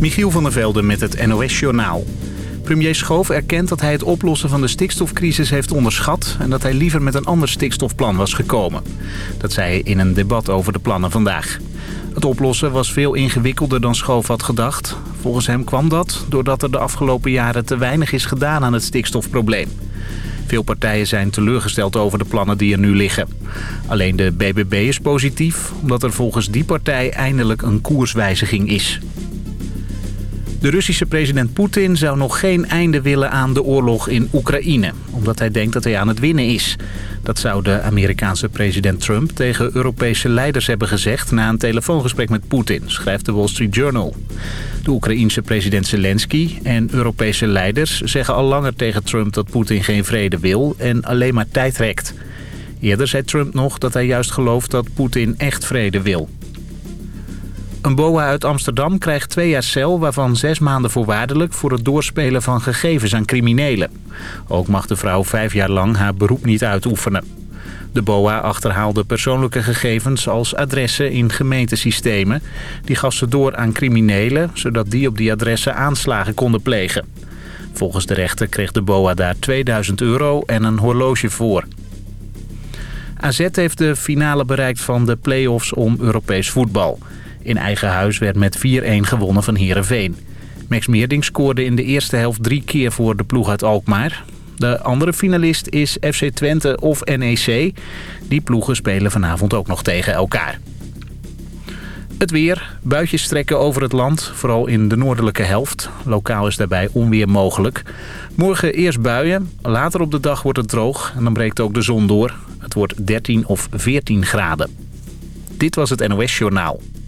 Michiel van der Velde met het NOS-journaal. Premier Schoof erkent dat hij het oplossen van de stikstofcrisis heeft onderschat... en dat hij liever met een ander stikstofplan was gekomen. Dat zei hij in een debat over de plannen vandaag. Het oplossen was veel ingewikkelder dan Schoof had gedacht. Volgens hem kwam dat doordat er de afgelopen jaren te weinig is gedaan aan het stikstofprobleem. Veel partijen zijn teleurgesteld over de plannen die er nu liggen. Alleen de BBB is positief, omdat er volgens die partij eindelijk een koerswijziging is. De Russische president Poetin zou nog geen einde willen aan de oorlog in Oekraïne. Omdat hij denkt dat hij aan het winnen is. Dat zou de Amerikaanse president Trump tegen Europese leiders hebben gezegd... na een telefoongesprek met Poetin, schrijft de Wall Street Journal. De Oekraïense president Zelensky en Europese leiders zeggen al langer tegen Trump... dat Poetin geen vrede wil en alleen maar tijd rekt. Eerder zei Trump nog dat hij juist gelooft dat Poetin echt vrede wil. Een boa uit Amsterdam krijgt twee jaar cel, waarvan zes maanden voorwaardelijk... voor het doorspelen van gegevens aan criminelen. Ook mag de vrouw vijf jaar lang haar beroep niet uitoefenen. De BOA achterhaalde persoonlijke gegevens als adressen in gemeentesystemen. Die gaf ze door aan criminelen, zodat die op die adressen aanslagen konden plegen. Volgens de rechter kreeg de BOA daar 2000 euro en een horloge voor. AZ heeft de finale bereikt van de play-offs om Europees voetbal... In eigen huis werd met 4-1 gewonnen van Heerenveen. Max Meerding scoorde in de eerste helft drie keer voor de ploeg uit Alkmaar. De andere finalist is FC Twente of NEC. Die ploegen spelen vanavond ook nog tegen elkaar. Het weer. Buitjes trekken over het land, vooral in de noordelijke helft. Lokaal is daarbij onweer mogelijk. Morgen eerst buien, later op de dag wordt het droog en dan breekt ook de zon door. Het wordt 13 of 14 graden. Dit was het NOS Journaal.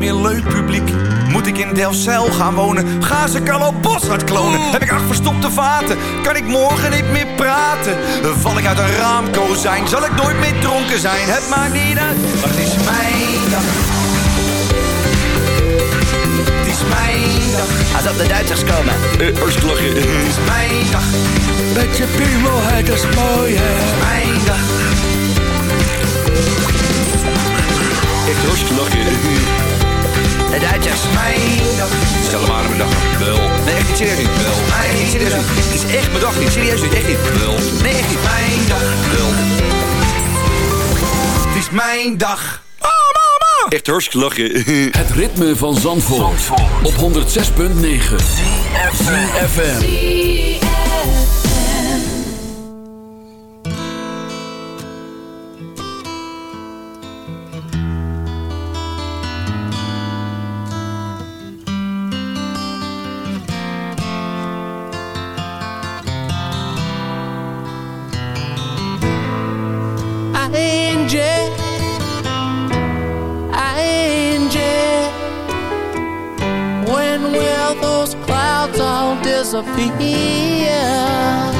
Meer leuk publiek? Moet ik in Delfzijl gaan wonen? Ga ze Carlo Boshart klonen? Heb ik acht verstopte vaten? Kan ik morgen niet meer praten? Val ik uit een raamkozijn? Zal ik nooit meer dronken zijn? Het maakt niet uit, maar het is mijn dag. Het is mijn dag. Als op de Duitsers komen. Uh, lachen. Het is mijn dag. Met je piemel, dat is mooi, hè. Het is mijn dag. echt hartstikke lachen. De Duitsers. Mijn dag. Stel maar aan mijn dag. Wel. Nee, echt niet serieus niet. Wel. Nee, echt niet serieus niet. Het is echt mijn dag niet. Serieus niet. Echt niet. Wel. Nee, echt niet. Mijn dag. Wel. Het is mijn dag. Oh, mama. Echt hartstikke lachen. Het ritme van Zandvoort. Op 106.9. FM. Disappear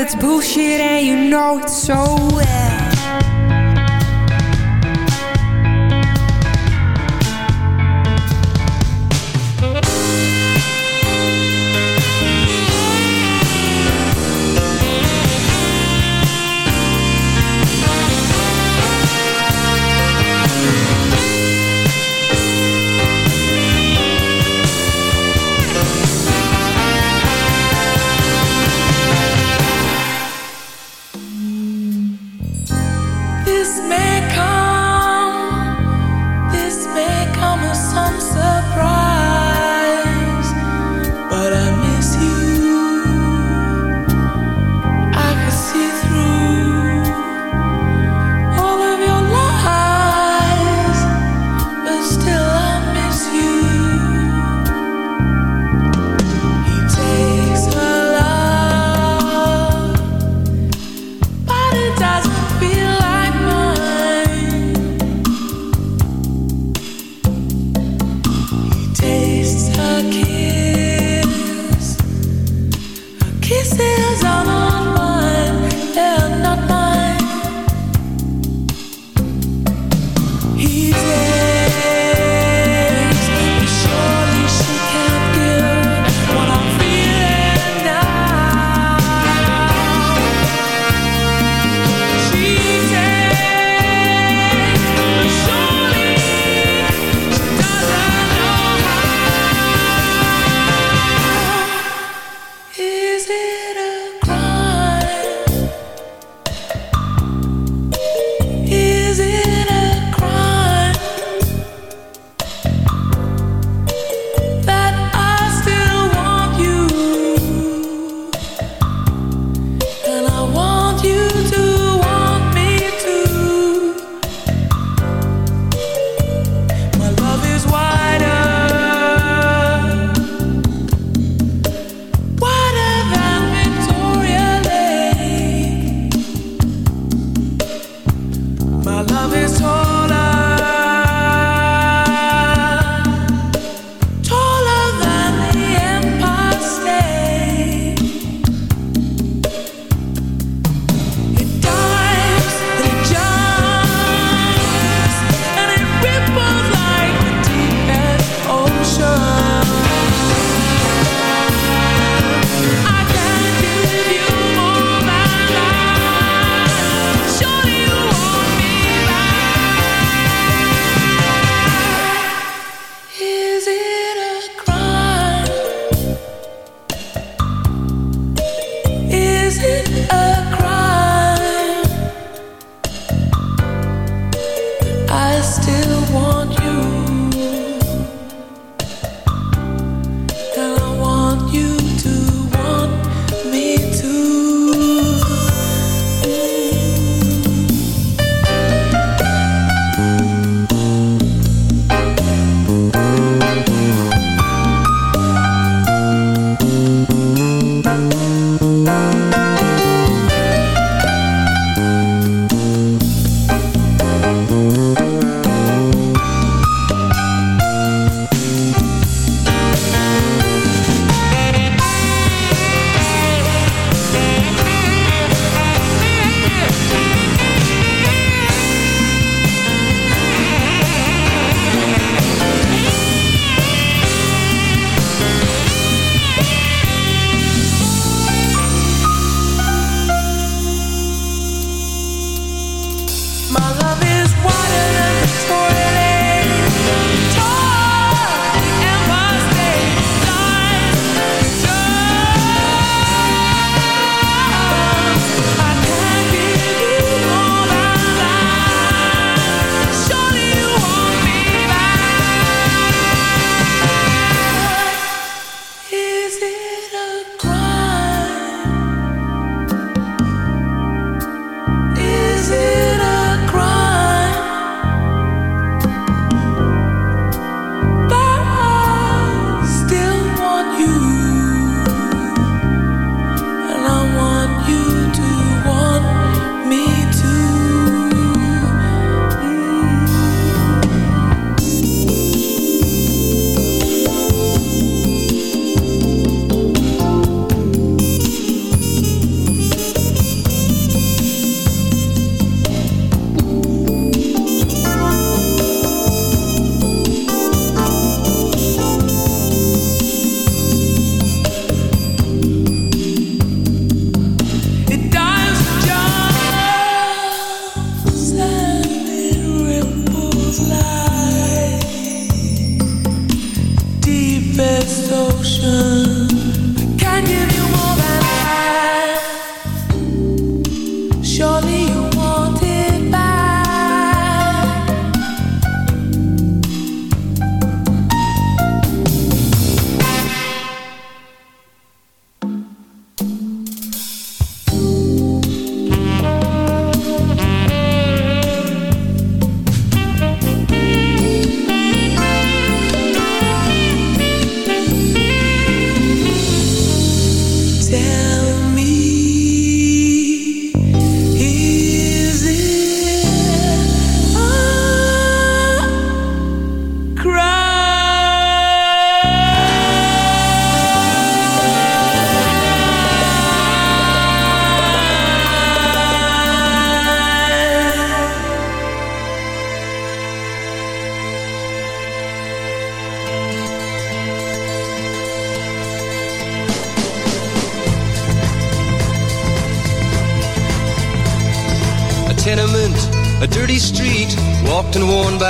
that's bullshit,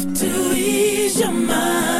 enough to ease your mind.